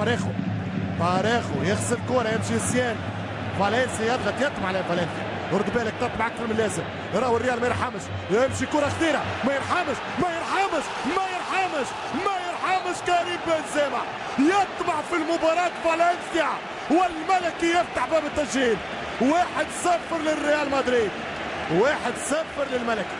باريخو. باريخو يخسر كورة يمشي سيان فالنسيا يضغط يطمع على فالنسيا. رد بالك تطمع أكثر من اللازم راهو الريال ما يرحمش يمشي كرة خطيرة. ما يرحمش ما يرحمش ما يرحمش ما يرحمش كريم بنزيما يطمع في المباراة. فالنسيا والملكي يفتح باب التسجيل. واحد صفر للريال مدريد. واحد صفر للملكي.